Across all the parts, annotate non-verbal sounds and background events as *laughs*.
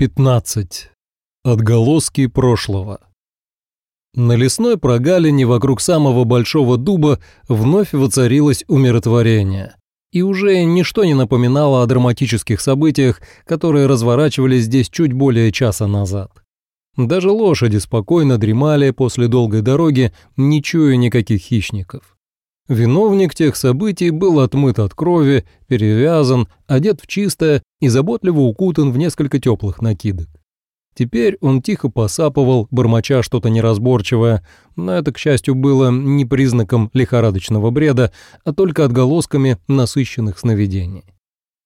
15. Отголоски прошлого. На лесной прогалине вокруг самого большого дуба вновь воцарилось умиротворение. И уже ничто не напоминало о драматических событиях, которые разворачивались здесь чуть более часа назад. Даже лошади спокойно дремали после долгой дороги, не чуя никаких хищников. Виновник тех событий был отмыт от крови, перевязан, одет в чистое и заботливо укутан в несколько теплых накидок. Теперь он тихо посапывал, бормоча что-то неразборчивое, но это, к счастью, было не признаком лихорадочного бреда, а только отголосками насыщенных сновидений.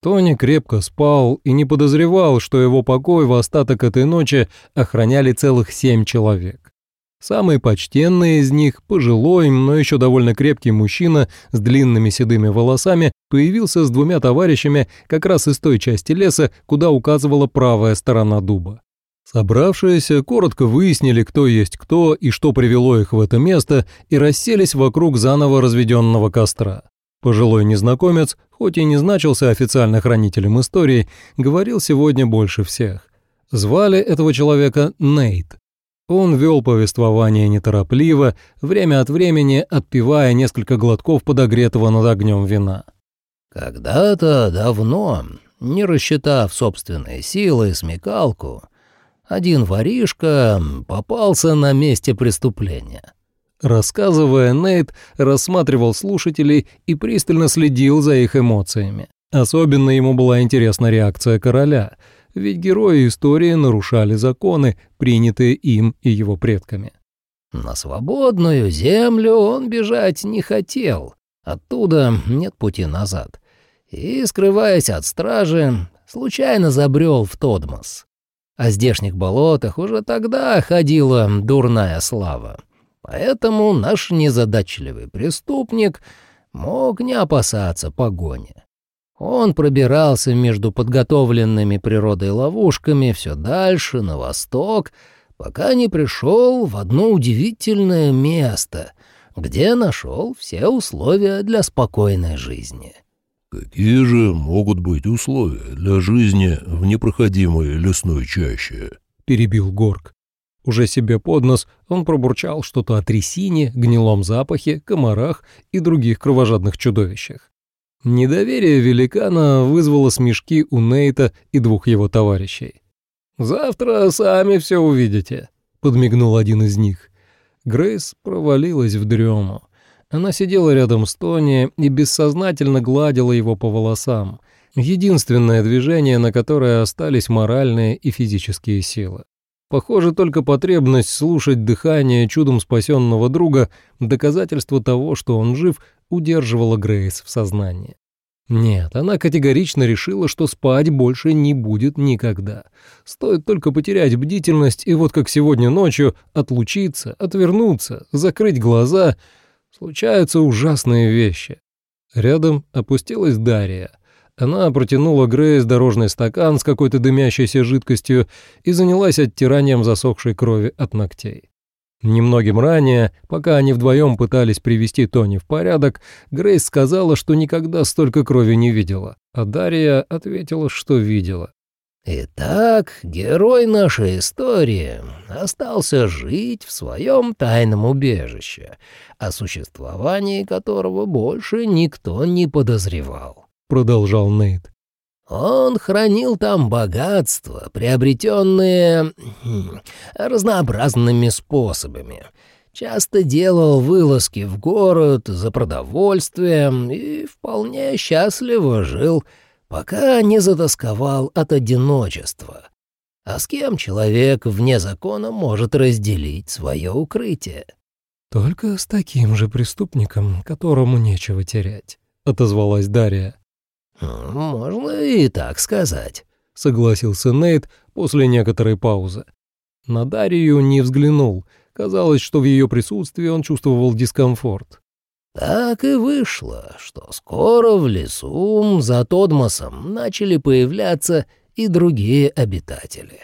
Тони крепко спал и не подозревал, что его покой в остаток этой ночи охраняли целых семь человек. Самый почтенный из них, пожилой, но еще довольно крепкий мужчина с длинными седыми волосами, появился с двумя товарищами как раз из той части леса, куда указывала правая сторона дуба. Собравшиеся коротко выяснили, кто есть кто и что привело их в это место, и расселись вокруг заново разведенного костра. Пожилой незнакомец, хоть и не значился официально хранителем истории, говорил сегодня больше всех. Звали этого человека Нейт. Он вел повествование неторопливо, время от времени отпивая несколько глотков подогретого над огнем вина. «Когда-то давно, не рассчитав собственные силы и смекалку, один воришка попался на месте преступления». Рассказывая, Нейт рассматривал слушателей и пристально следил за их эмоциями. Особенно ему была интересна реакция короля — ведь герои истории нарушали законы, принятые им и его предками. На свободную землю он бежать не хотел, оттуда нет пути назад. И, скрываясь от стражи, случайно забрел в Тодмос. О здешних болотах уже тогда ходила дурная слава. Поэтому наш незадачливый преступник мог не опасаться погони. Он пробирался между подготовленными природой ловушками все дальше, на восток, пока не пришел в одно удивительное место, где нашел все условия для спокойной жизни. «Какие же могут быть условия для жизни в непроходимой лесной чаще?» — перебил Горг. Уже себе под нос он пробурчал что-то о трясине, гнилом запахе, комарах и других кровожадных чудовищах. Недоверие великана вызвало смешки у Нейта и двух его товарищей. «Завтра сами все увидите», — подмигнул один из них. Грейс провалилась в дрему. Она сидела рядом с Тони и бессознательно гладила его по волосам. Единственное движение, на которое остались моральные и физические силы. Похоже, только потребность слушать дыхание чудом спасенного друга, доказательство того, что он жив, удерживала Грейс в сознании. Нет, она категорично решила, что спать больше не будет никогда. Стоит только потерять бдительность, и вот как сегодня ночью отлучиться, отвернуться, закрыть глаза. Случаются ужасные вещи. Рядом опустилась Дарья. Она протянула Грейс дорожный стакан с какой-то дымящейся жидкостью и занялась оттиранием засохшей крови от ногтей. Немногим ранее, пока они вдвоем пытались привести Тони в порядок, Грейс сказала, что никогда столько крови не видела, а Дарья ответила, что видела. «Итак, герой нашей истории остался жить в своем тайном убежище, о существовании которого больше никто не подозревал», — продолжал Нейт. Он хранил там богатства, приобретенные хм, разнообразными способами. Часто делал вылазки в город за продовольствием и вполне счастливо жил, пока не затасковал от одиночества. А с кем человек вне закона может разделить свое укрытие? «Только с таким же преступником, которому нечего терять», — отозвалась Дарья. «Можно и так сказать», — согласился Нейт после некоторой паузы. На Дарью не взглянул. Казалось, что в ее присутствии он чувствовал дискомфорт. Так и вышло, что скоро в лесу за Тодмосом начали появляться и другие обитатели.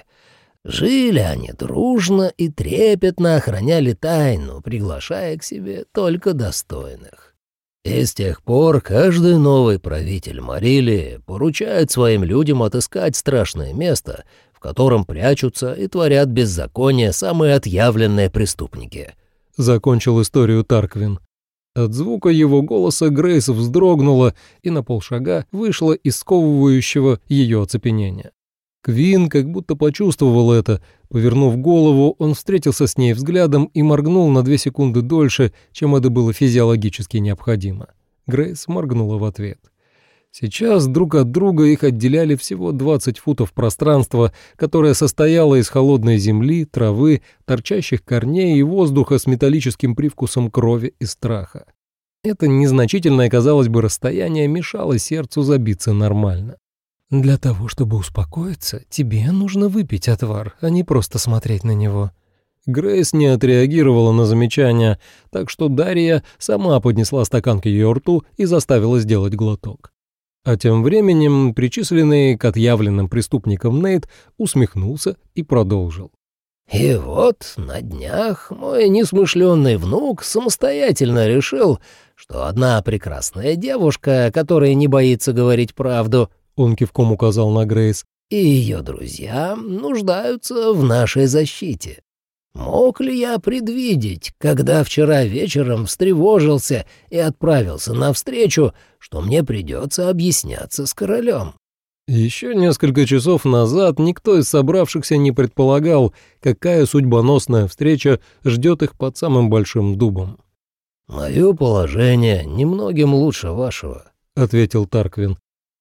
Жили они дружно и трепетно охраняли тайну, приглашая к себе только достойных. И с тех пор каждый новый правитель Марили поручает своим людям отыскать страшное место, в котором прячутся и творят беззаконие самые отъявленные преступники», — закончил историю Тарквин. От звука его голоса Грейс вздрогнула и на полшага вышла из сковывающего ее оцепенения. Квин как будто почувствовал это. Повернув голову, он встретился с ней взглядом и моргнул на две секунды дольше, чем это было физиологически необходимо. Грейс моргнула в ответ. Сейчас друг от друга их отделяли всего 20 футов пространства, которое состояло из холодной земли, травы, торчащих корней и воздуха с металлическим привкусом крови и страха. Это незначительное, казалось бы, расстояние мешало сердцу забиться нормально. «Для того, чтобы успокоиться, тебе нужно выпить отвар, а не просто смотреть на него». Грейс не отреагировала на замечание, так что Дарья сама поднесла стакан к ее рту и заставила сделать глоток. А тем временем причисленный к отъявленным преступникам Нейт усмехнулся и продолжил. «И вот на днях мой несмышленный внук самостоятельно решил, что одна прекрасная девушка, которая не боится говорить правду, он кивком указал на Грейс. «И ее друзья нуждаются в нашей защите. Мог ли я предвидеть, когда вчера вечером встревожился и отправился навстречу, что мне придется объясняться с королем?» Еще несколько часов назад никто из собравшихся не предполагал, какая судьбоносная встреча ждет их под самым большим дубом. «Мое положение немногим лучше вашего», — ответил Тарквин.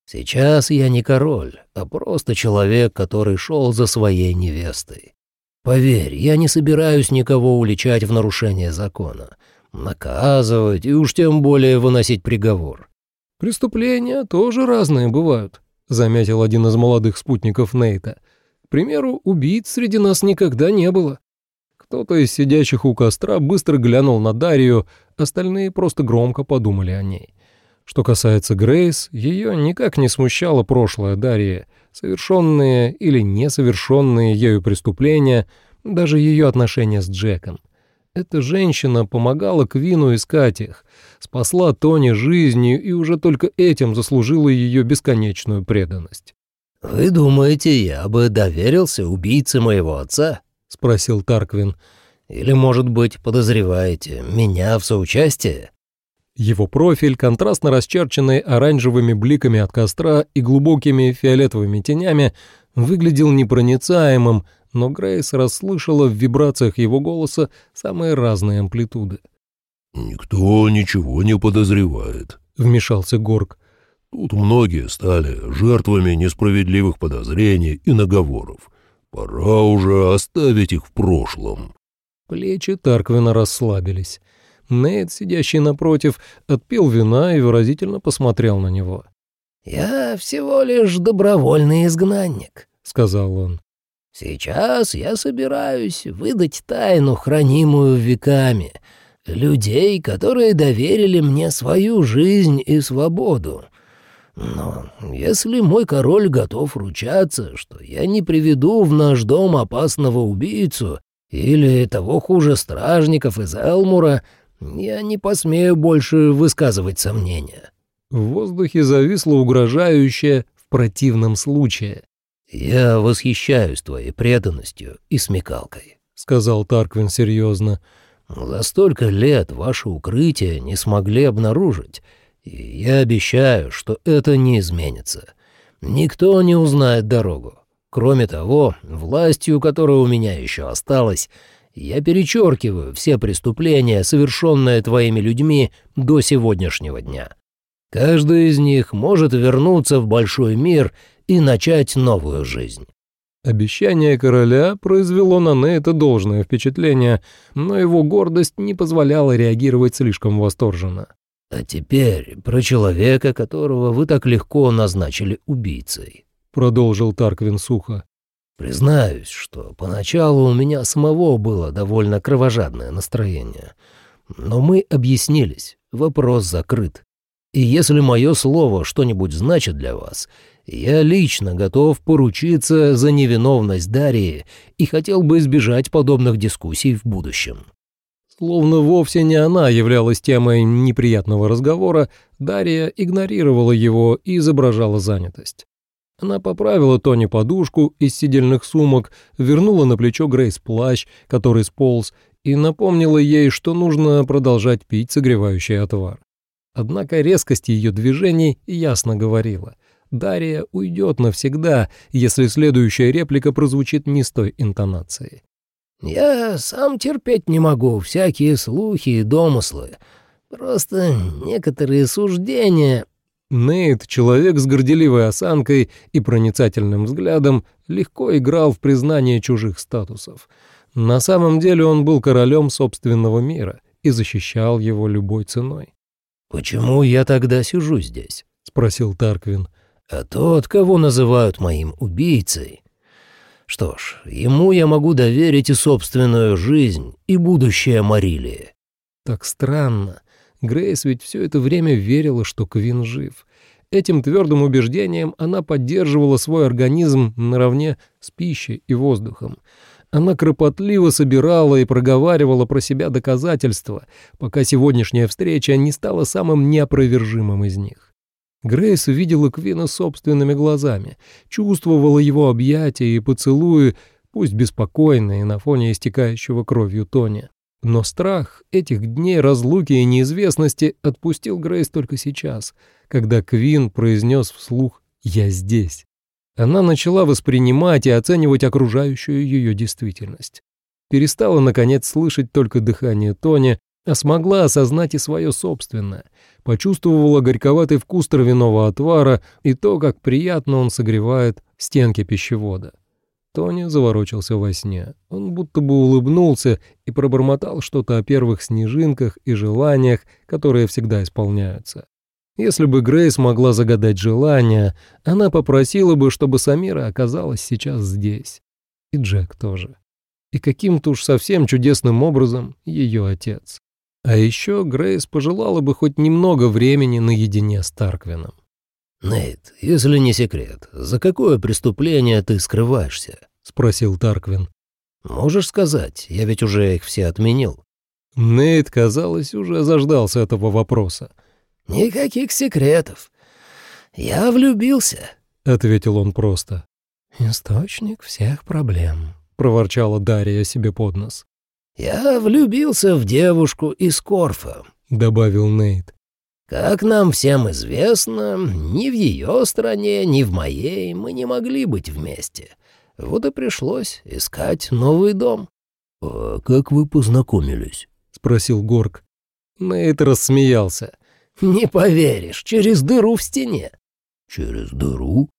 Сейчас я не король, а просто человек, который шел за своей невестой. Поверь, я не собираюсь никого уличать в нарушение закона, наказывать и уж тем более выносить приговор. Преступления тоже разные бывают, заметил один из молодых спутников Нейта. К примеру, убийц среди нас никогда не было. Кто-то из сидящих у костра быстро глянул на Дарью, остальные просто громко подумали о ней. Что касается Грейс, ее никак не смущало прошлое Дарьи, совершенные или несовершенные ею преступления, даже ее отношения с Джеком. Эта женщина помогала Квину искать их, спасла Тони жизнью и уже только этим заслужила ее бесконечную преданность. «Вы думаете, я бы доверился убийце моего отца?» — спросил Тарквин. «Или, может быть, подозреваете меня в соучастии?» Его профиль, контрастно расчерченный оранжевыми бликами от костра и глубокими фиолетовыми тенями, выглядел непроницаемым, но Грейс расслышала в вибрациях его голоса самые разные амплитуды. «Никто ничего не подозревает», — вмешался Горг. «Тут многие стали жертвами несправедливых подозрений и наговоров. Пора уже оставить их в прошлом». Плечи Тарквина расслабились. Нейт, сидящий напротив, отпил вина и выразительно посмотрел на него. «Я всего лишь добровольный изгнанник», — сказал он. «Сейчас я собираюсь выдать тайну, хранимую веками, людей, которые доверили мне свою жизнь и свободу. Но если мой король готов ручаться, что я не приведу в наш дом опасного убийцу или того хуже стражников из Элмура, я не посмею больше высказывать сомнения». В воздухе зависло угрожающее в противном случае. «Я восхищаюсь твоей преданностью и смекалкой», — сказал Тарквин серьезно. «За столько лет ваше укрытие не смогли обнаружить, и я обещаю, что это не изменится. Никто не узнает дорогу. Кроме того, властью, которая у меня еще осталась, — я перечеркиваю все преступления, совершенные твоими людьми до сегодняшнего дня. Каждый из них может вернуться в большой мир и начать новую жизнь». Обещание короля произвело на Нейта должное впечатление, но его гордость не позволяла реагировать слишком восторженно. «А теперь про человека, которого вы так легко назначили убийцей», — продолжил Тарквин сухо. Признаюсь, что поначалу у меня самого было довольно кровожадное настроение. Но мы объяснились, вопрос закрыт. И если мое слово что-нибудь значит для вас, я лично готов поручиться за невиновность Дарьи и хотел бы избежать подобных дискуссий в будущем». Словно вовсе не она являлась темой неприятного разговора, Дарья игнорировала его и изображала занятость. Она поправила Тони подушку из сидельных сумок, вернула на плечо Грейс плащ, который сполз, и напомнила ей, что нужно продолжать пить согревающий отвар. Однако резкость ее движений ясно говорила. Дарья уйдет навсегда, если следующая реплика прозвучит не с той интонацией. «Я сам терпеть не могу всякие слухи и домыслы. Просто некоторые суждения...» Нейт, человек с горделивой осанкой и проницательным взглядом, легко играл в признание чужих статусов. На самом деле он был королем собственного мира и защищал его любой ценой. «Почему я тогда сижу здесь?» — спросил Тарквин. «А тот, кого называют моим убийцей...» Что ж, ему я могу доверить и собственную жизнь, и будущее Марилии. Так странно. Грейс ведь все это время верила, что Квин жив. Этим твердым убеждением она поддерживала свой организм наравне с пищей и воздухом. Она кропотливо собирала и проговаривала про себя доказательства, пока сегодняшняя встреча не стала самым неопровержимым из них. Грейс увидела Квина собственными глазами, чувствовала его объятия и поцелуи, пусть беспокойные на фоне истекающего кровью Тони. Но страх этих дней разлуки и неизвестности отпустил Грейс только сейчас, когда Квин произнес вслух «Я здесь». Она начала воспринимать и оценивать окружающую ее действительность. Перестала, наконец, слышать только дыхание Тони, а смогла осознать и свое собственное. Почувствовала горьковатый вкус травяного отвара и то, как приятно он согревает стенки пищевода. Тони заворочился во сне. Он будто бы улыбнулся и пробормотал что-то о первых снежинках и желаниях, которые всегда исполняются. Если бы Грейс могла загадать желание, она попросила бы, чтобы Самира оказалась сейчас здесь. И Джек тоже. И каким-то уж совсем чудесным образом ее отец. А еще Грейс пожелала бы хоть немного времени наедине с Тарквином. «Нейт, если не секрет, за какое преступление ты скрываешься?» — спросил Тарквин. «Можешь сказать, я ведь уже их все отменил». Нейт, казалось, уже заждался этого вопроса. «Никаких секретов. Я влюбился», — ответил он просто. «Источник всех проблем», — проворчала Дарья себе под нос. «Я влюбился в девушку из Корфа», — добавил Нейт. Как нам всем известно, ни в ее стране, ни в моей мы не могли быть вместе. Вот и пришлось искать новый дом. — А как вы познакомились? — спросил Горг. Нейт рассмеялся. — Не поверишь, через дыру в стене. — Через дыру?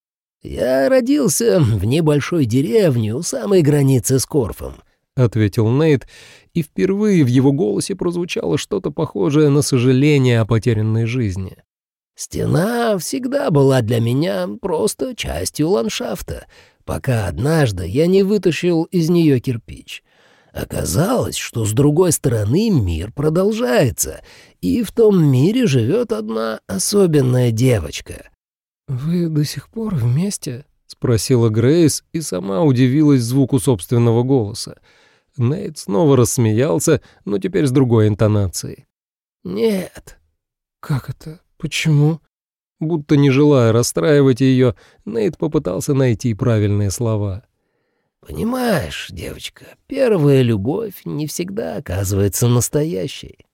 Я родился в небольшой деревне у самой границы с Корфом. — ответил Нейт и впервые в его голосе прозвучало что-то похожее на сожаление о потерянной жизни. «Стена всегда была для меня просто частью ландшафта, пока однажды я не вытащил из нее кирпич. Оказалось, что с другой стороны мир продолжается, и в том мире живет одна особенная девочка». «Вы до сих пор вместе?» — спросила Грейс и сама удивилась звуку собственного голоса. Нейт снова рассмеялся, но теперь с другой интонацией. «Нет». «Как это? Почему?» Будто не желая расстраивать ее, Нейт попытался найти правильные слова. «Понимаешь, девочка, первая любовь не всегда оказывается настоящей».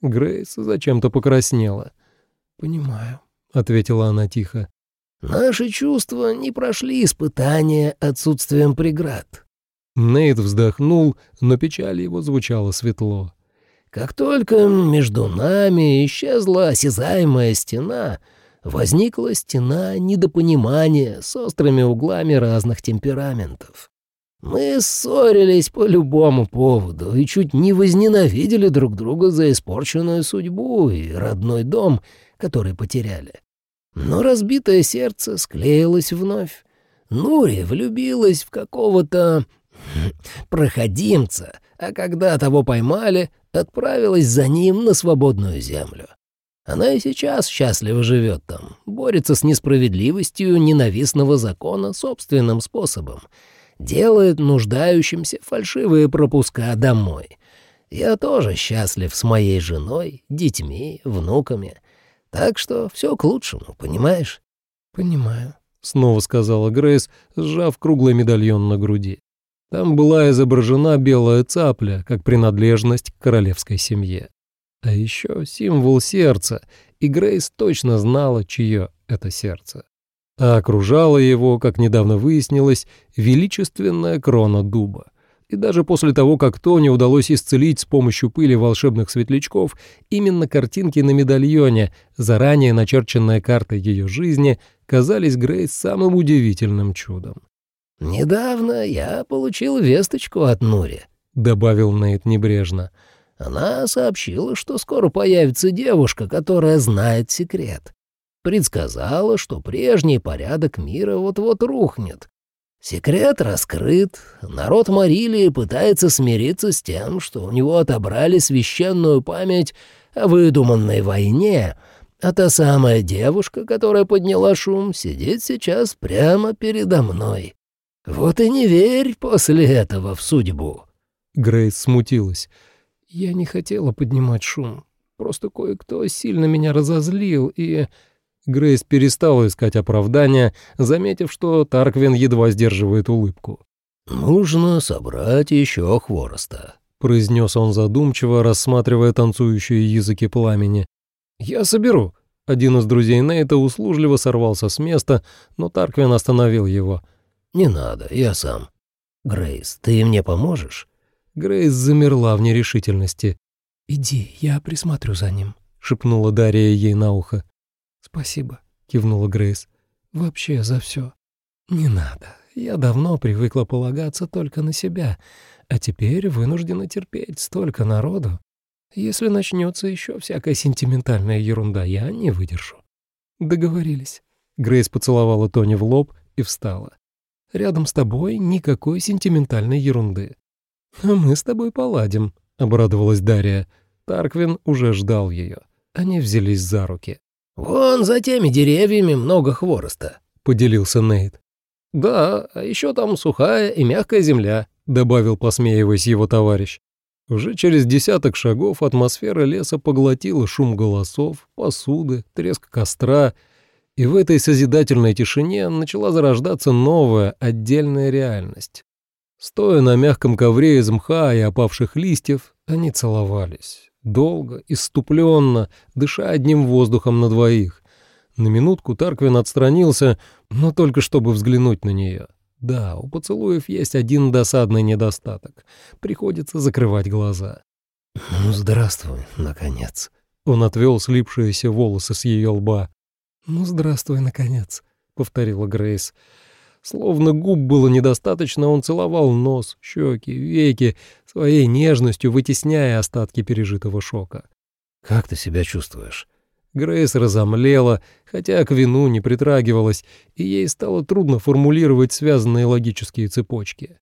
Грейс зачем-то покраснела. «Понимаю», — ответила она тихо. «Наши чувства не прошли испытания отсутствием преград. Нейт вздохнул, но печаль его звучала светло. «Как только между нами исчезла осязаемая стена, возникла стена недопонимания с острыми углами разных темпераментов. Мы ссорились по любому поводу и чуть не возненавидели друг друга за испорченную судьбу и родной дом, который потеряли. Но разбитое сердце склеилось вновь. Нури влюбилась в какого-то *laughs* проходимца, а когда того поймали, отправилась за ним на свободную землю. Она и сейчас счастливо живет там, борется с несправедливостью ненавистного закона собственным способом, делает нуждающимся фальшивые пропуска домой. Я тоже счастлив с моей женой, детьми, внуками. Так что все к лучшему, понимаешь? — Понимаю, — снова сказала Грейс, сжав круглый медальон на груди. Там была изображена белая цапля, как принадлежность к королевской семье. А еще символ сердца, и Грейс точно знала, чье это сердце. А окружала его, как недавно выяснилось, величественная крона дуба. И даже после того, как Тони удалось исцелить с помощью пыли волшебных светлячков, именно картинки на медальоне, заранее начерченная карта ее жизни, казались Грейс самым удивительным чудом. «Недавно я получил весточку от Нури», — добавил Нейт небрежно. «Она сообщила, что скоро появится девушка, которая знает секрет. Предсказала, что прежний порядок мира вот-вот рухнет, Секрет раскрыт. Народ Марилии пытается смириться с тем, что у него отобрали священную память о выдуманной войне, а та самая девушка, которая подняла шум, сидит сейчас прямо передо мной. Вот и не верь после этого в судьбу». Грейс смутилась. «Я не хотела поднимать шум. Просто кое-кто сильно меня разозлил, и...» Грейс перестала искать оправдания, заметив, что Тарквин едва сдерживает улыбку. «Нужно собрать еще хвороста», — произнес он задумчиво, рассматривая танцующие языки пламени. «Я соберу». Один из друзей Нейта услужливо сорвался с места, но Тарквин остановил его. «Не надо, я сам. Грейс, ты мне поможешь?» Грейс замерла в нерешительности. «Иди, я присмотрю за ним», — шепнула Дарья ей на ухо. «Спасибо», — кивнула Грейс. «Вообще за все. Не надо. Я давно привыкла полагаться только на себя, а теперь вынуждена терпеть столько народу. Если начнется еще всякая сентиментальная ерунда, я не выдержу». «Договорились». Грейс поцеловала Тони в лоб и встала. «Рядом с тобой никакой сентиментальной ерунды». «А мы с тобой поладим», — обрадовалась Дарья. Тарквин уже ждал ее. Они взялись за руки. «Вон за теми деревьями много хвороста», — поделился Нейт. «Да, а еще там сухая и мягкая земля», — добавил, посмеиваясь его товарищ. Уже через десяток шагов атмосфера леса поглотила шум голосов, посуды, треск костра, и в этой созидательной тишине начала зарождаться новая, отдельная реальность. Стоя на мягком ковре из мха и опавших листьев, они целовались долго, иступленно, дыша одним воздухом на двоих. На минутку Тарквин отстранился, но только чтобы взглянуть на нее. Да, у поцелуев есть один досадный недостаток. Приходится закрывать глаза. «Ну, здравствуй, наконец». Он отвел слипшиеся волосы с ее лба. «Ну, здравствуй, наконец», — повторила Грейс. Словно губ было недостаточно, он целовал нос, щеки, веки, своей нежностью вытесняя остатки пережитого шока. «Как ты себя чувствуешь?» Грейс разомлела, хотя к вину не притрагивалась, и ей стало трудно формулировать связанные логические цепочки.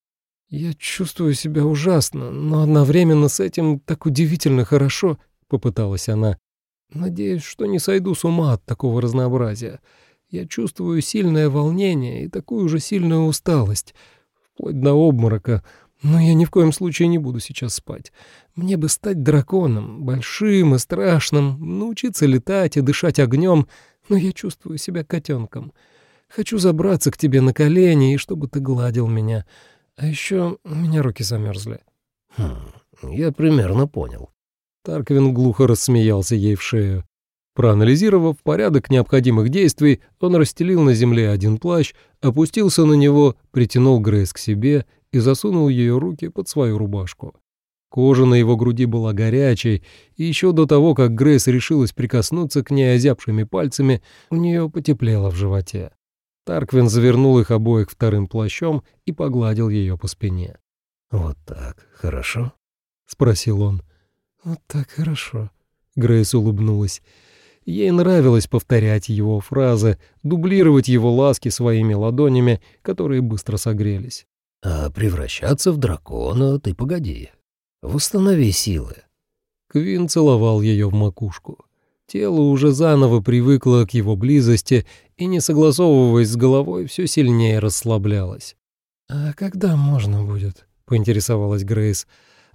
«Я чувствую себя ужасно, но одновременно с этим так удивительно хорошо», — попыталась она. «Надеюсь, что не сойду с ума от такого разнообразия. Я чувствую сильное волнение и такую же сильную усталость, вплоть до обморока, но я ни в коем случае не буду сейчас спать. Мне бы стать драконом, большим и страшным, научиться летать и дышать огнем, но я чувствую себя котенком. Хочу забраться к тебе на колени, и чтобы ты гладил меня. А еще у меня руки замерзли. Хм, я примерно понял. Тарквин глухо рассмеялся ей в шею. Проанализировав порядок необходимых действий, он расстелил на земле один плащ, опустился на него, притянул Грейс к себе и засунул ее руки под свою рубашку. Кожа на его груди была горячей, и еще до того, как Грейс решилась прикоснуться к ней озябшими пальцами, у нее потеплело в животе. Тарквин завернул их обоих вторым плащом и погладил ее по спине. «Вот так, хорошо?» — спросил он. «Вот так хорошо», — Грейс улыбнулась. Ей нравилось повторять его фразы, дублировать его ласки своими ладонями, которые быстро согрелись. «А превращаться в дракона ты погоди. Восстанови силы». Квин целовал ее в макушку. Тело уже заново привыкло к его близости и, не согласовываясь с головой, все сильнее расслаблялось. «А когда можно будет?» — поинтересовалась Грейс.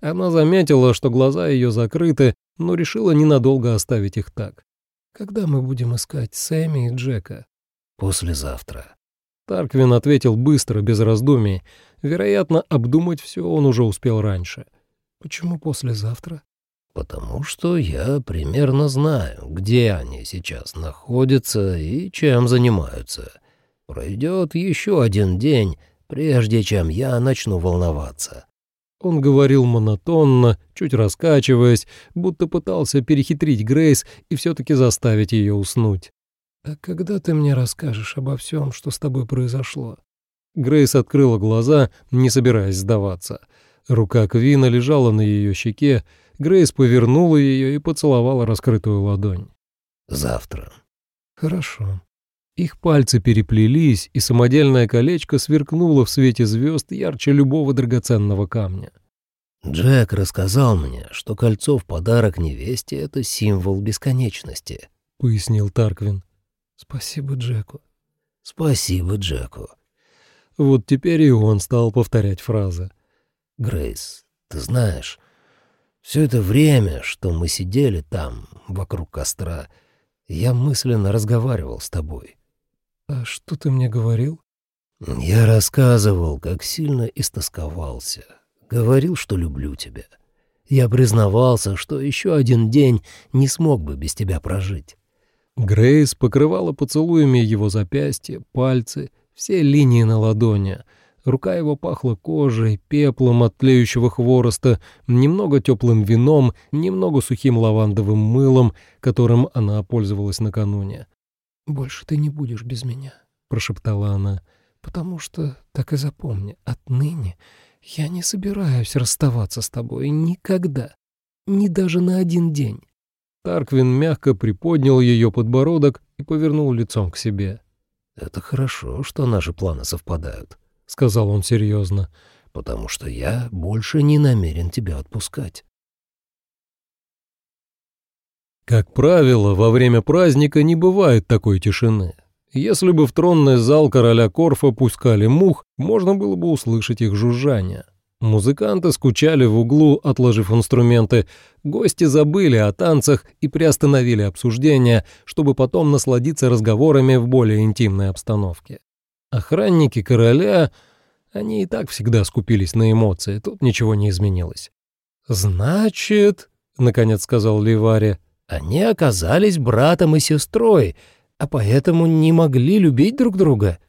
Она заметила, что глаза ее закрыты, но решила ненадолго оставить их так. Когда мы будем искать Сэмми и Джека? Послезавтра. Тарквин ответил быстро, без раздумий. Вероятно, обдумать все он уже успел раньше. «Почему послезавтра?» «Потому что я примерно знаю, где они сейчас находятся и чем занимаются. Пройдет еще один день, прежде чем я начну волноваться». Он говорил монотонно, чуть раскачиваясь, будто пытался перехитрить Грейс и все-таки заставить ее уснуть. «А когда ты мне расскажешь обо всем, что с тобой произошло?» Грейс открыла глаза, не собираясь сдаваться. Рука Квина лежала на ее щеке, Грейс повернула ее и поцеловала раскрытую ладонь. «Завтра». «Хорошо». Их пальцы переплелись, и самодельное колечко сверкнуло в свете звезд ярче любого драгоценного камня. «Джек рассказал мне, что кольцо в подарок невесте — это символ бесконечности», — пояснил Тарквин. «Спасибо Джеку». «Спасибо Джеку». Вот теперь и он стал повторять фразы. «Грейс, ты знаешь, все это время, что мы сидели там, вокруг костра, я мысленно разговаривал с тобой. «А что ты мне говорил?» «Я рассказывал, как сильно истосковался. Говорил, что люблю тебя. Я признавался, что еще один день не смог бы без тебя прожить». Грейс покрывала поцелуями его запястья, пальцы, все линии на ладони. Рука его пахла кожей, пеплом от тлеющего хвороста, немного теплым вином, немного сухим лавандовым мылом, которым она пользовалась накануне. «Больше ты не будешь без меня», — прошептала она, «потому что, так и запомни, отныне я не собираюсь расставаться с тобой никогда, ни даже на один день». Тарквин мягко приподнял ее подбородок и повернул лицом к себе. «Это хорошо, что наши планы совпадают», — сказал он серьезно, «потому что я больше не намерен тебя отпускать». Как правило, во время праздника не бывает такой тишины. Если бы в тронный зал короля Корфа пускали мух, можно было бы услышать их жужжание. Музыканты скучали в углу, отложив инструменты, гости забыли о танцах и приостановили обсуждение, чтобы потом насладиться разговорами в более интимной обстановке. Охранники короля, они и так всегда скупились на эмоции, тут ничего не изменилось. «Значит», — наконец сказал Ливари, они оказались братом и сестрой, а поэтому не могли любить друг друга».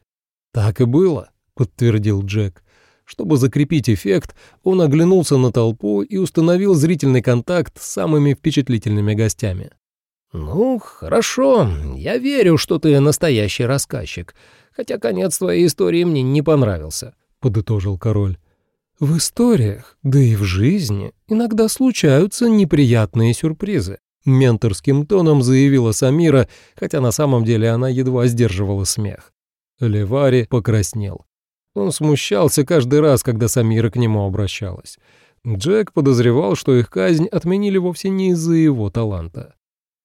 «Так и было», — подтвердил Джек. Чтобы закрепить эффект, он оглянулся на толпу и установил зрительный контакт с самыми впечатлительными гостями. «Ну, хорошо, я верю, что ты настоящий рассказчик, хотя конец твоей истории мне не понравился», — подытожил король. «В историях, да и в жизни, иногда случаются неприятные сюрпризы», Менторским тоном заявила Самира, хотя на самом деле она едва сдерживала смех. Левари покраснел. Он смущался каждый раз, когда Самира к нему обращалась. Джек подозревал, что их казнь отменили вовсе не из-за его таланта.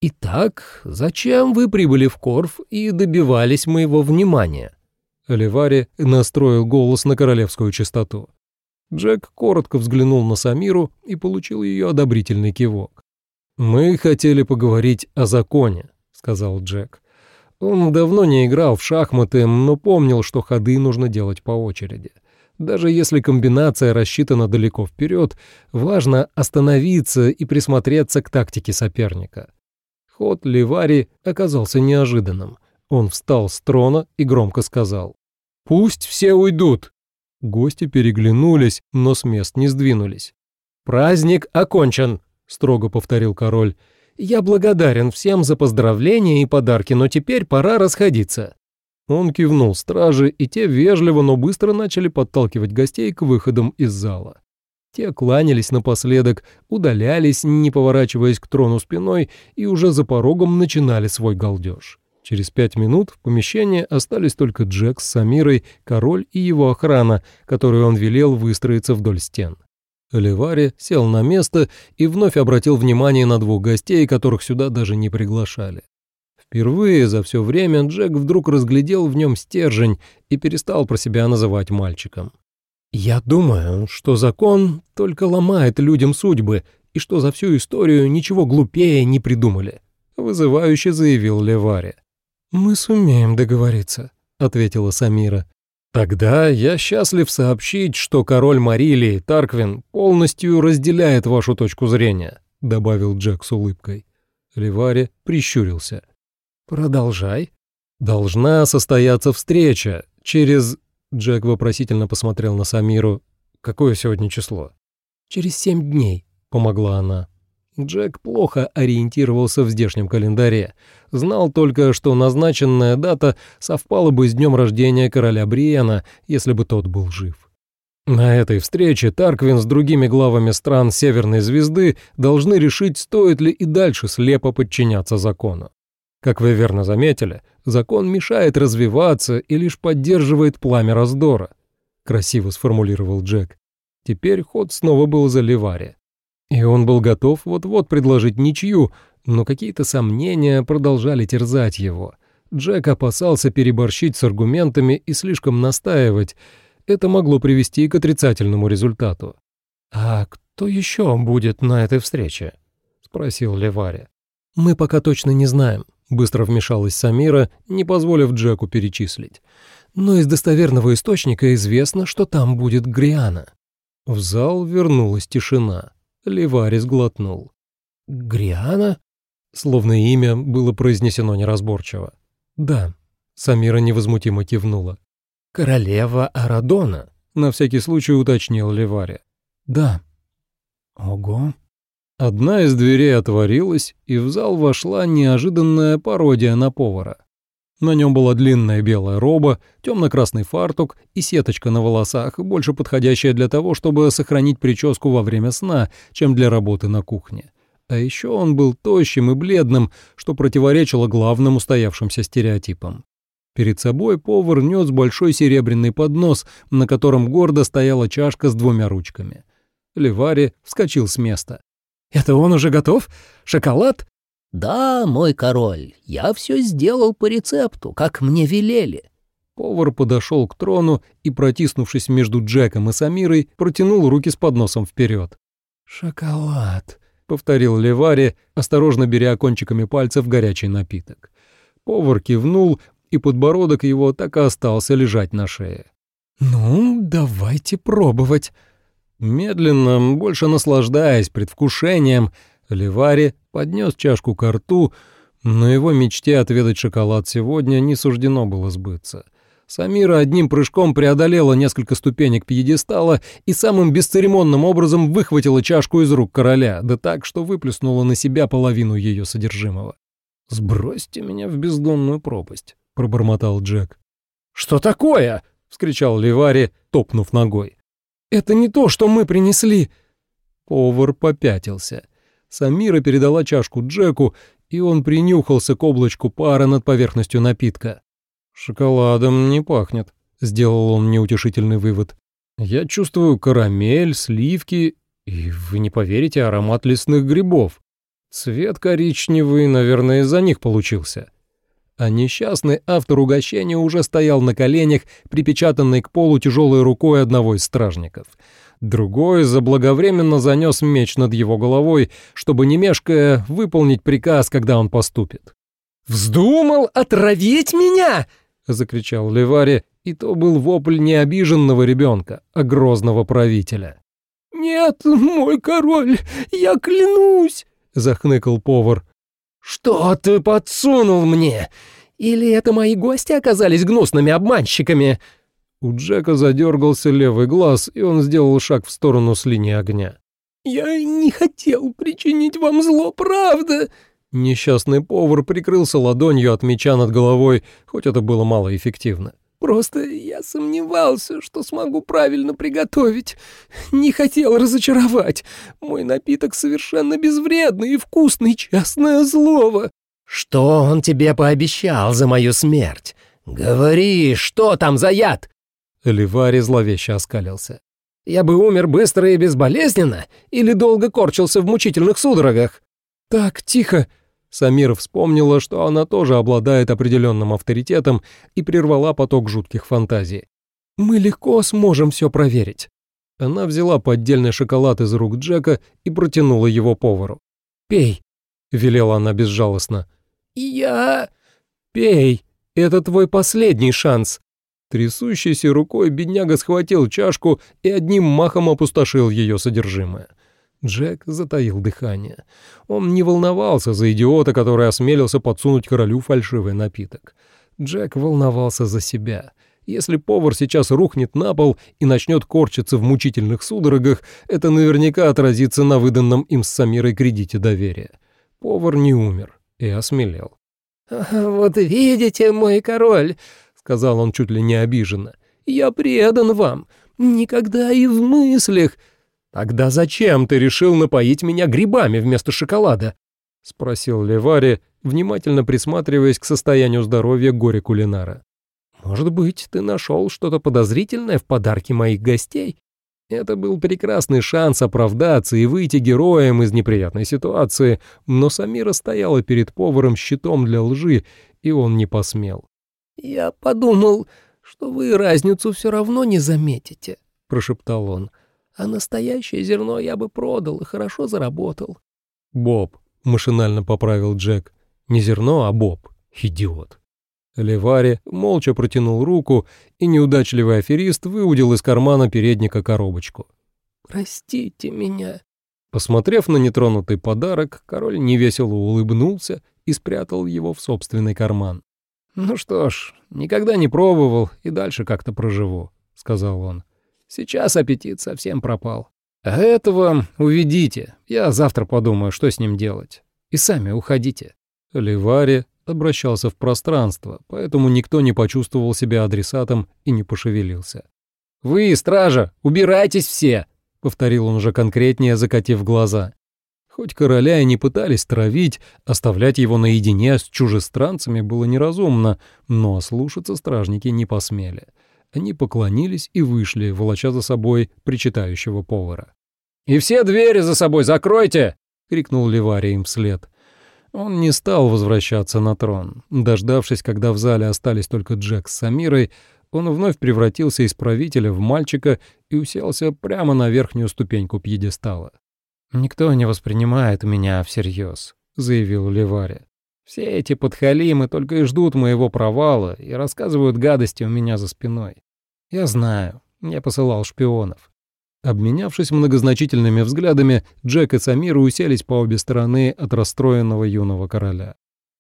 «Итак, зачем вы прибыли в Корф и добивались моего внимания?» Левари настроил голос на королевскую частоту. Джек коротко взглянул на Самиру и получил ее одобрительный кивок. «Мы хотели поговорить о законе», — сказал Джек. Он давно не играл в шахматы, но помнил, что ходы нужно делать по очереди. Даже если комбинация рассчитана далеко вперед, важно остановиться и присмотреться к тактике соперника. Ход Ливари оказался неожиданным. Он встал с трона и громко сказал «Пусть все уйдут!» Гости переглянулись, но с мест не сдвинулись. «Праздник окончен!» — строго повторил король. «Я благодарен всем за поздравления и подарки, но теперь пора расходиться». Он кивнул страже, и те вежливо, но быстро начали подталкивать гостей к выходам из зала. Те кланялись напоследок, удалялись, не поворачиваясь к трону спиной, и уже за порогом начинали свой галдеж. Через пять минут в помещении остались только Джек с Самирой, король и его охрана, которую он велел выстроиться вдоль стен. Оливари сел на место и вновь обратил внимание на двух гостей, которых сюда даже не приглашали. Впервые за все время Джек вдруг разглядел в нем стержень и перестал про себя называть мальчиком. «Я думаю, что закон только ломает людям судьбы, и что за всю историю ничего глупее не придумали», — вызывающе заявил Левари. «Мы сумеем договориться», —— ответила Самира. «Тогда я счастлив сообщить, что король Марилии, Тарквин, полностью разделяет вашу точку зрения», — добавил Джек с улыбкой. Ливари прищурился. «Продолжай». «Должна состояться встреча через...» Джек вопросительно посмотрел на Самиру. «Какое сегодня число?» «Через семь дней», — помогла она. Джек плохо ориентировался в здешнем календаре. Знал только, что назначенная дата совпала бы с днем рождения короля Бриена, если бы тот был жив. На этой встрече Тарквин с другими главами стран Северной Звезды должны решить, стоит ли и дальше слепо подчиняться закону. Как вы верно заметили, закон мешает развиваться и лишь поддерживает пламя раздора. Красиво сформулировал Джек. Теперь ход снова был за Ливари. И он был готов вот-вот предложить ничью, но какие-то сомнения продолжали терзать его. Джек опасался переборщить с аргументами и слишком настаивать. Это могло привести к отрицательному результату. «А кто еще будет на этой встрече?» — спросил Левари. «Мы пока точно не знаем», — быстро вмешалась Самира, не позволив Джеку перечислить. «Но из достоверного источника известно, что там будет Гриана». В зал вернулась тишина. Ливарис глотнул. «Гриана?» Словно имя было произнесено неразборчиво. «Да», — Самира невозмутимо кивнула. «Королева Арадона», — на всякий случай уточнил Ливари. «Да». «Ого». Одна из дверей отворилась, и в зал вошла неожиданная пародия на повара. На нем была длинная белая роба, темно-красный фартук и сеточка на волосах, больше подходящая для того, чтобы сохранить прическу во время сна, чем для работы на кухне. А еще он был тощим и бледным, что противоречило главным устоявшимся стереотипам. Перед собой повар нес большой серебряный поднос, на котором гордо стояла чашка с двумя ручками. Левари вскочил с места. «Это он уже готов? Шоколад?» «Да, мой король, я все сделал по рецепту, как мне велели». Повар подошел к трону и, протиснувшись между Джеком и Самирой, протянул руки с подносом вперед. «Шоколад», — повторил Левари, осторожно беря кончиками пальцев горячий напиток. Повар кивнул, и подбородок его так и остался лежать на шее. «Ну, давайте пробовать». Медленно, больше наслаждаясь предвкушением, Левари поднес чашку к рту, но его мечте отведать шоколад сегодня не суждено было сбыться. Самира одним прыжком преодолела несколько ступенек пьедестала и самым бесцеремонным образом выхватила чашку из рук короля, да так, что выплеснула на себя половину ее содержимого. «Сбросьте меня в бездонную пропасть», — пробормотал Джек. «Что такое?» — вскричал Ливари, топнув ногой. «Это не то, что мы принесли!» Повар попятился. Самира передала чашку Джеку, и он принюхался к облачку пара над поверхностью напитка. «Шоколадом не пахнет», — сделал он неутешительный вывод. «Я чувствую карамель, сливки и, вы не поверите, аромат лесных грибов. Цвет коричневый, наверное, из-за них получился». А несчастный автор угощения уже стоял на коленях, припечатанный к полу тяжелой рукой одного из стражников — Другой заблаговременно занес меч над его головой, чтобы, не мешкая, выполнить приказ, когда он поступит. «Вздумал отравить меня!» — закричал Левари, и то был вопль не обиженного ребенка, а грозного правителя. «Нет, мой король, я клянусь!» — захныкал повар. «Что ты подсунул мне? Или это мои гости оказались гнусными обманщиками?» У Джека задергался левый глаз, и он сделал шаг в сторону с линии огня. «Я не хотел причинить вам зло, правда?» Несчастный повар прикрылся ладонью от меча над головой, хоть это было малоэффективно. «Просто я сомневался, что смогу правильно приготовить. Не хотел разочаровать. Мой напиток совершенно безвредный и вкусный, честное слово». «Что он тебе пообещал за мою смерть? Говори, что там за яд?» Ливари зловеще оскалился. «Я бы умер быстро и безболезненно или долго корчился в мучительных судорогах?» «Так, тихо!» Самир вспомнила, что она тоже обладает определенным авторитетом и прервала поток жутких фантазий. «Мы легко сможем все проверить». Она взяла поддельный шоколад из рук Джека и протянула его повару. «Пей», — велела она безжалостно. «Я...» «Пей», Это твой последний шанс!» Трясущейся рукой бедняга схватил чашку и одним махом опустошил ее содержимое. Джек затаил дыхание. Он не волновался за идиота, который осмелился подсунуть королю фальшивый напиток. Джек волновался за себя. Если повар сейчас рухнет на пол и начнет корчиться в мучительных судорогах, это наверняка отразится на выданном им с Самирой кредите доверия. Повар не умер и осмелел. «Вот видите, мой король», — сказал он чуть ли не обиженно, — «я предан вам. Никогда и в мыслях...» «Тогда зачем ты решил напоить меня грибами вместо шоколада?» — спросил Левари, внимательно присматриваясь к состоянию здоровья горе-кулинара. «Может быть, ты нашел что-то подозрительное в подарке моих гостей?» Это был прекрасный шанс оправдаться и выйти героем из неприятной ситуации, но Самира стояла перед поваром щитом для лжи, и он не посмел. «Я подумал, что вы разницу все равно не заметите», — прошептал он. «А настоящее зерно я бы продал и хорошо заработал». «Боб», — машинально поправил Джек. «Не зерно, а Боб. Идиот». Левари молча протянул руку, и неудачливый аферист выудил из кармана передника коробочку. «Простите меня». Посмотрев на нетронутый подарок, король невесело улыбнулся и спрятал его в собственный карман. «Ну что ж, никогда не пробовал и дальше как-то проживу», — сказал он. «Сейчас аппетит совсем пропал. А этого уведите, я завтра подумаю, что с ним делать. И сами уходите». Левари обращался в пространство, поэтому никто не почувствовал себя адресатом и не пошевелился. «Вы, стража, убирайтесь все!» — повторил он уже конкретнее, закатив глаза. Хоть короля и не пытались травить, оставлять его наедине с чужестранцами было неразумно, но слушаться стражники не посмели. Они поклонились и вышли, волоча за собой причитающего повара. «И все двери за собой закройте!» — крикнул Ливарий им вслед. Он не стал возвращаться на трон. Дождавшись, когда в зале остались только Джек с Самирой, он вновь превратился из правителя в мальчика и уселся прямо на верхнюю ступеньку пьедестала. «Никто не воспринимает меня всерьез», — заявил Левари. «Все эти подхалимы только и ждут моего провала и рассказывают гадости у меня за спиной. Я знаю, я посылал шпионов. Обменявшись многозначительными взглядами, Джек и Самира уселись по обе стороны от расстроенного юного короля.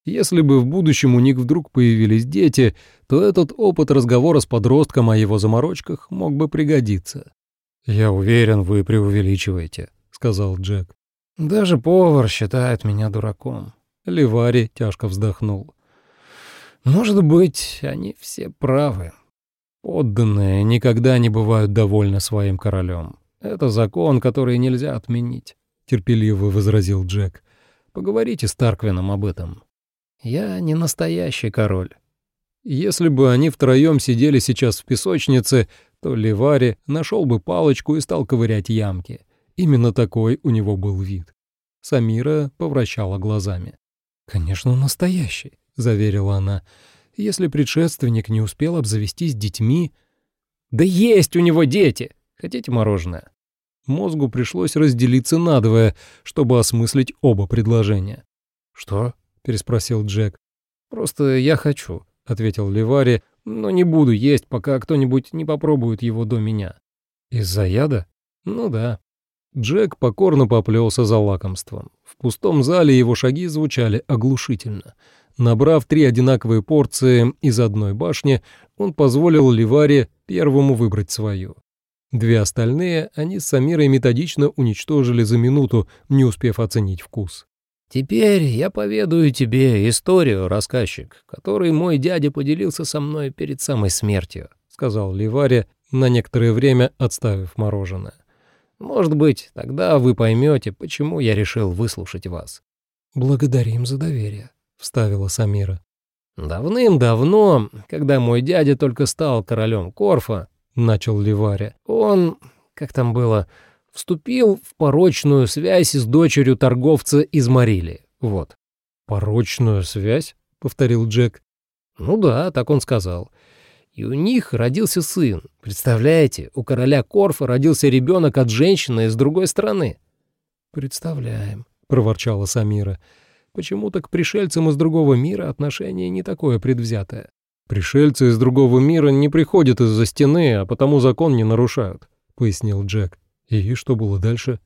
Если бы в будущем у них вдруг появились дети, то этот опыт разговора с подростком о его заморочках мог бы пригодиться. «Я уверен, вы преувеличиваете», — сказал Джек. «Даже повар считает меня дураком». Ливари тяжко вздохнул. «Может быть, они все правы». Подданные никогда не бывают довольны своим королем. Это закон, который нельзя отменить, — терпеливо возразил Джек. Поговорите с Тарквином об этом. Я не настоящий король. Если бы они втроем сидели сейчас в песочнице, то Ливари нашел бы палочку и стал ковырять ямки. Именно такой у него был вид. Самира повращала глазами. «Конечно, настоящий», — заверила она если предшественник не успел обзавестись детьми. «Да есть у него дети! Хотите мороженое?» Мозгу пришлось разделиться надвое, чтобы осмыслить оба предложения. «Что?» — переспросил Джек. «Просто я хочу», — ответил Ливари, «но не буду есть, пока кто-нибудь не попробует его до меня». «Из-за яда?» «Ну да». Джек покорно поплелся за лакомством. В пустом зале его шаги звучали оглушительно — Набрав три одинаковые порции из одной башни, он позволил Ливаре первому выбрать свою. Две остальные они с Самирой методично уничтожили за минуту, не успев оценить вкус. «Теперь я поведаю тебе историю, рассказчик, которой мой дядя поделился со мной перед самой смертью», — сказал Ливаре, на некоторое время отставив мороженое. «Может быть, тогда вы поймете, почему я решил выслушать вас». «Благодарим за доверие», — вставила Самира. «Давным-давно, когда мой дядя только стал королем Корфа, — начал Ливаря, — он, как там было, вступил в порочную связь с дочерью торговца из Марили. Вот». «Порочную связь?» — повторил Джек. «Ну да, так он сказал. И у них родился сын. Представляете, у короля Корфа родился ребенок от женщины из другой страны». «Представляем», — проворчала Самира. Почему-то к пришельцам из другого мира отношение не такое предвзятое. «Пришельцы из другого мира не приходят из-за стены, а потому закон не нарушают», — пояснил Джек. «И что было дальше?»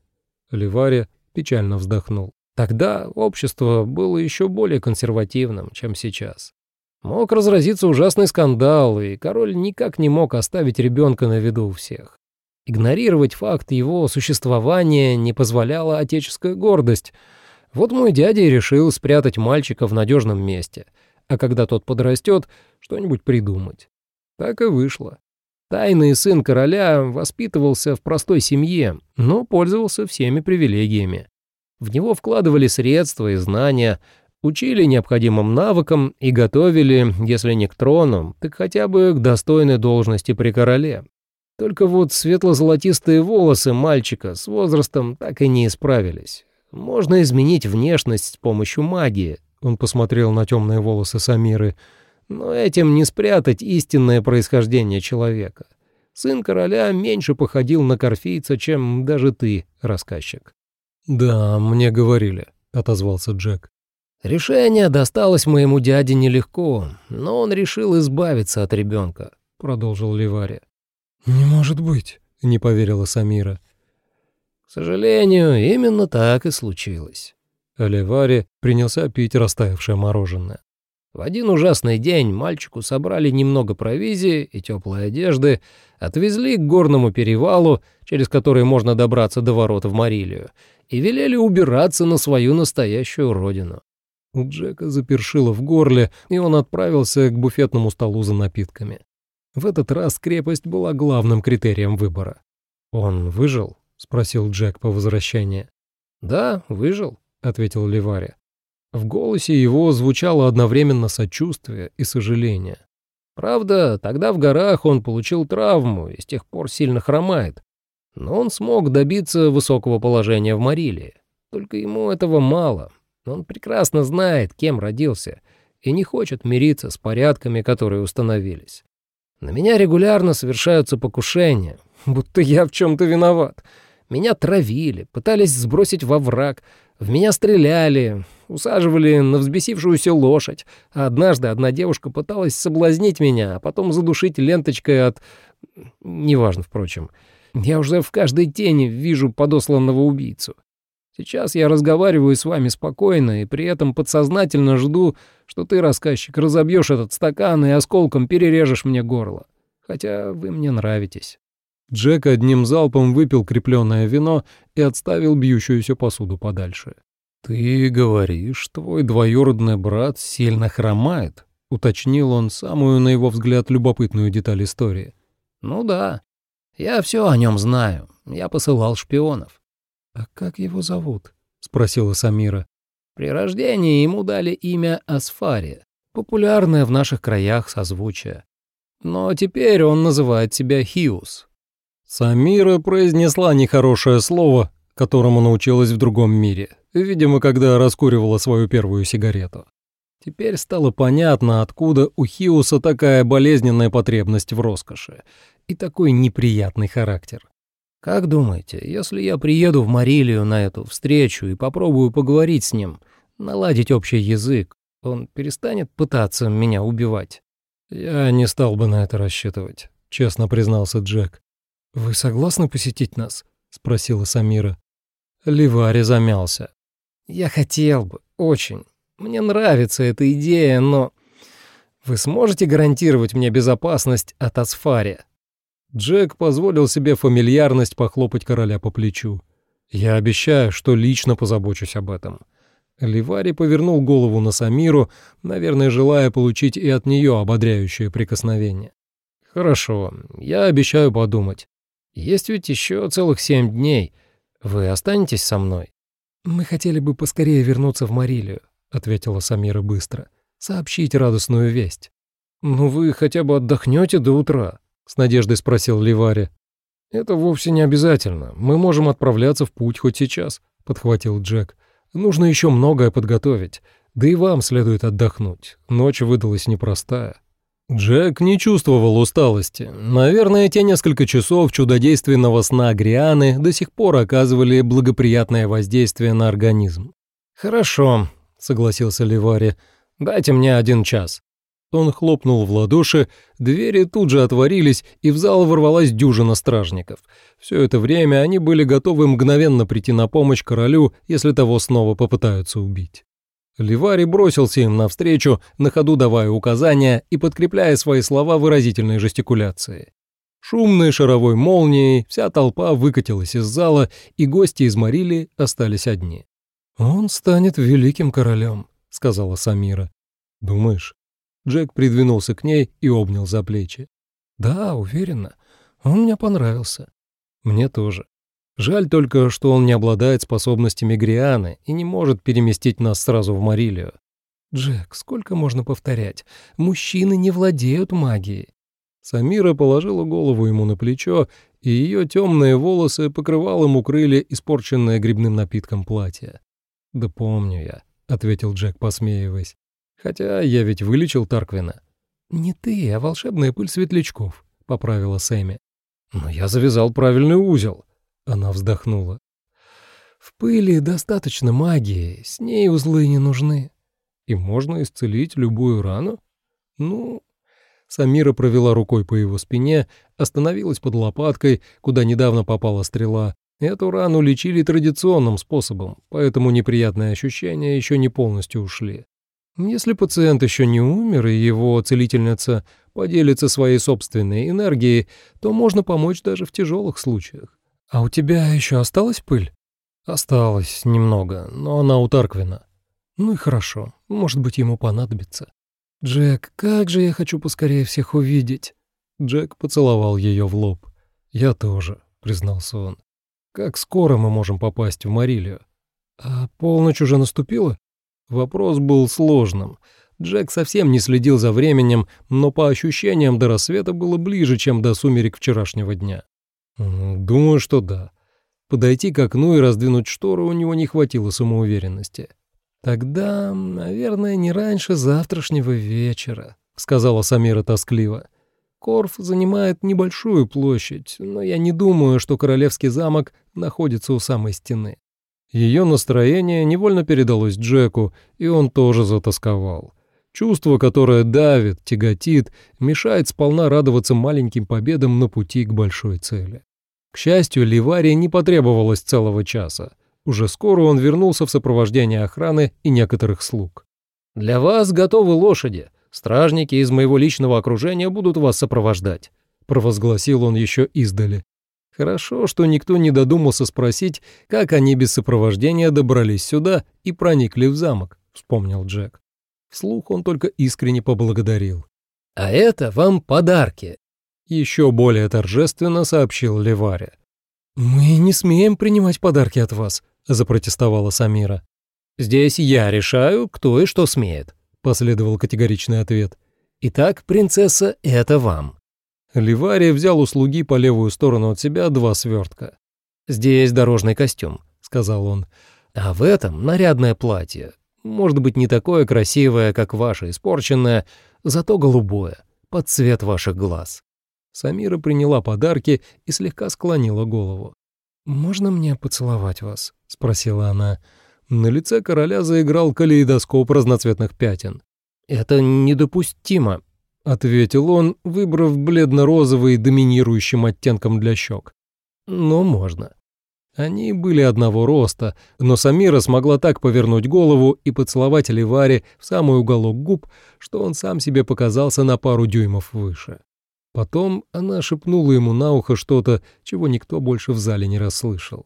Ливария печально вздохнул. Тогда общество было еще более консервативным, чем сейчас. Мог разразиться ужасный скандал, и король никак не мог оставить ребенка на виду у всех. Игнорировать факт его существования не позволяла отеческая гордость. Вот мой дядя и решил спрятать мальчика в надежном месте, а когда тот подрастет, что-нибудь придумать. Так и вышло. Тайный сын короля воспитывался в простой семье, но пользовался всеми привилегиями. В него вкладывали средства и знания, учили необходимым навыкам и готовили, если не к трону, так хотя бы к достойной должности при короле. Только вот светло-золотистые волосы мальчика с возрастом так и не исправились. Можно изменить внешность с помощью магии. Он посмотрел на темные волосы Самиры. Но этим не спрятать истинное происхождение человека. Сын короля меньше походил на корфийца, чем даже ты, рассказчик. «Да, мне говорили», — отозвался Джек. «Решение досталось моему дяде нелегко, но он решил избавиться от ребенка», — продолжил Ливари. «Не может быть», — не поверила Самира. «К сожалению, именно так и случилось». Ливари принялся пить растаявшее мороженое. В один ужасный день мальчику собрали немного провизии и теплой одежды, отвезли к горному перевалу, через который можно добраться до ворот в Марилию, и велели убираться на свою настоящую родину. У Джека запершило в горле, и он отправился к буфетному столу за напитками. В этот раз крепость была главным критерием выбора. «Он выжил?» — спросил Джек по возвращении. «Да, выжил», — ответил Ливари. В голосе его звучало одновременно сочувствие и сожаление. Правда, тогда в горах он получил травму и с тех пор сильно хромает. Но он смог добиться высокого положения в Марилии. Только ему этого мало. Он прекрасно знает, кем родился, и не хочет мириться с порядками, которые установились. На меня регулярно совершаются покушения, *laughs* будто я в чем-то виноват. Меня травили, пытались сбросить во враг, в меня стреляли, усаживали на взбесившуюся лошадь, а однажды одна девушка пыталась соблазнить меня, а потом задушить ленточкой от... Неважно, впрочем. Я уже в каждой тени вижу подосланного убийцу. Сейчас я разговариваю с вами спокойно и при этом подсознательно жду, что ты, рассказчик, разобьешь этот стакан и осколком перережешь мне горло. Хотя вы мне нравитесь». Джек одним залпом выпил крепленное вино и отставил бьющуюся посуду подальше. «Ты говоришь, твой двоюродный брат сильно хромает», — уточнил он самую, на его взгляд, любопытную деталь истории. «Ну да. Я все о нем знаю. Я посылал шпионов. А как его зовут? спросила Самира. При рождении ему дали имя Асфари, популярное в наших краях созвучие. Но теперь он называет себя Хиус. Самира произнесла нехорошее слово, которому научилась в другом мире, видимо, когда раскуривала свою первую сигарету. Теперь стало понятно, откуда у Хиуса такая болезненная потребность в роскоши и такой неприятный характер. «Как думаете, если я приеду в Марилию на эту встречу и попробую поговорить с ним, наладить общий язык, он перестанет пытаться меня убивать?» «Я не стал бы на это рассчитывать», — честно признался Джек. «Вы согласны посетить нас?» — спросила Самира. Ливари замялся. «Я хотел бы, очень. Мне нравится эта идея, но... Вы сможете гарантировать мне безопасность от Асфария?» Джек позволил себе фамильярность похлопать короля по плечу. «Я обещаю, что лично позабочусь об этом». Ливари повернул голову на Самиру, наверное, желая получить и от нее ободряющее прикосновение. «Хорошо, я обещаю подумать. Есть ведь еще целых семь дней. Вы останетесь со мной?» «Мы хотели бы поскорее вернуться в Марилию», — ответила Самира быстро. «Сообщить радостную весть». «Ну вы хотя бы отдохнете до утра», с надеждой спросил Ливари. «Это вовсе не обязательно. Мы можем отправляться в путь хоть сейчас», — подхватил Джек. «Нужно еще многое подготовить. Да и вам следует отдохнуть. Ночь выдалась непростая». Джек не чувствовал усталости. Наверное, те несколько часов чудодейственного сна Грианы до сих пор оказывали благоприятное воздействие на организм. «Хорошо», — согласился Ливари. «Дайте мне один час». Он хлопнул в ладоши, двери тут же отворились, и в зал ворвалась дюжина стражников. Все это время они были готовы мгновенно прийти на помощь королю, если того снова попытаются убить. Ливари бросился им навстречу, на ходу давая указания и подкрепляя свои слова выразительной жестикуляцией. Шумной шаровой молнией вся толпа выкатилась из зала, и гости из Марили остались одни. «Он станет великим королем», — сказала Самира. «Думаешь?» Джек придвинулся к ней и обнял за плечи. «Да, уверенно. Он мне понравился». «Мне тоже. Жаль только, что он не обладает способностями Грианы и не может переместить нас сразу в Марилию. «Джек, сколько можно повторять? Мужчины не владеют магией». Самира положила голову ему на плечо, и ее темные волосы покрывалом укрыли испорченное грибным напитком платье. «Да помню я», — ответил Джек, посмеиваясь. «Хотя я ведь вылечил Тарквина». «Не ты, а волшебная пыль светлячков», — поправила Сэмми. «Но я завязал правильный узел», она вздохнула. В пыли достаточно магии, с ней узлы не нужны. И можно исцелить любую рану? Ну... Самира провела рукой по его спине, остановилась под лопаткой, куда недавно попала стрела. Эту рану лечили традиционным способом, поэтому неприятные ощущения еще не полностью ушли. Если пациент еще не умер, и его целительница поделится своей собственной энергией, то можно помочь даже в тяжелых случаях. «А у тебя еще осталась пыль?» «Осталось немного, но она у Тарквина». «Ну и хорошо, может быть, ему понадобится». «Джек, как же я хочу поскорее всех увидеть!» Джек поцеловал ее в лоб. «Я тоже», — признался он. «Как скоро мы можем попасть в Марилию?» «А полночь уже наступила?» Вопрос был сложным. Джек совсем не следил за временем, но по ощущениям до рассвета было ближе, чем до сумерек вчерашнего дня. Думаю, что да. Подойти к окну и раздвинуть штору у него не хватило самоуверенности. «Тогда, наверное, не раньше завтрашнего вечера», — сказала Самира тоскливо. «Корф занимает небольшую площадь, но я не думаю, что Королевский замок находится у самой стены». Ее настроение невольно передалось Джеку, и он тоже затасковал. Чувство, которое давит, тяготит, мешает сполна радоваться маленьким победам на пути к большой цели. К счастью, Ливарии не потребовалось целого часа. Уже скоро он вернулся в сопровождении охраны и некоторых слуг. «Для вас готовы лошади. Стражники из моего личного окружения будут вас сопровождать», — провозгласил он еще издали. Хорошо, что никто не додумался спросить, как они без сопровождения добрались сюда и проникли в замок, — вспомнил Джек. Вслух он только искренне поблагодарил. «А это вам подарки еще более торжественно сообщил Леваре. «Мы не смеем принимать подарки от вас», — запротестовала Самира. «Здесь я решаю, кто и что смеет», — последовал категоричный ответ. «Итак, принцесса, это вам». Ливария взял у слуги по левую сторону от себя два свертка. «Здесь дорожный костюм», — сказал он. «А в этом нарядное платье. Может быть, не такое красивое, как ваше испорченное, зато голубое, под цвет ваших глаз». Самира приняла подарки и слегка склонила голову. «Можно мне поцеловать вас?» — спросила она. На лице короля заиграл калейдоскоп разноцветных пятен. «Это недопустимо», — ответил он, выбрав бледно-розовый доминирующим оттенком для щек. «Но можно». Они были одного роста, но Самира смогла так повернуть голову и поцеловать Ливари в самый уголок губ, что он сам себе показался на пару дюймов выше. Потом она шепнула ему на ухо что-то, чего никто больше в зале не расслышал.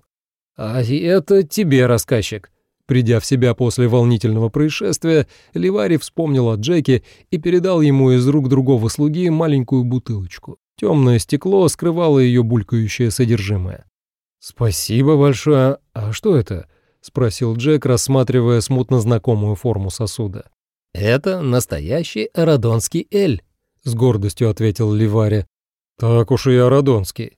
«А это тебе, рассказчик». Придя в себя после волнительного происшествия, Ливари вспомнил о Джеке и передал ему из рук другого слуги маленькую бутылочку. Темное стекло скрывало ее булькающее содержимое. «Спасибо большое. А что это?» — спросил Джек, рассматривая смутно знакомую форму сосуда. «Это настоящий арадонский эль», — с гордостью ответил Ливари. «Так уж и Арадонский.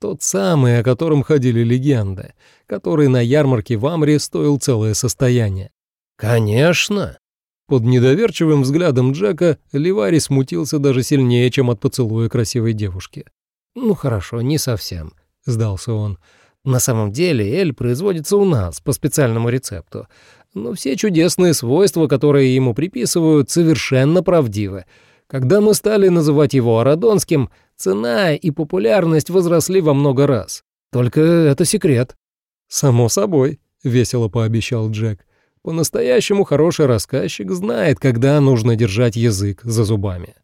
Тот самый, о котором ходили легенды, который на ярмарке в Амре стоил целое состояние». «Конечно!» Под недоверчивым взглядом Джека Ливари смутился даже сильнее, чем от поцелуя красивой девушки. «Ну хорошо, не совсем», — сдался он. «На самом деле эль производится у нас по специальному рецепту. Но все чудесные свойства, которые ему приписывают, совершенно правдивы. Когда мы стали называть его Арадонским, цена и популярность возросли во много раз. Только это секрет». «Само собой», — весело пообещал Джек. «По-настоящему хороший рассказчик знает, когда нужно держать язык за зубами».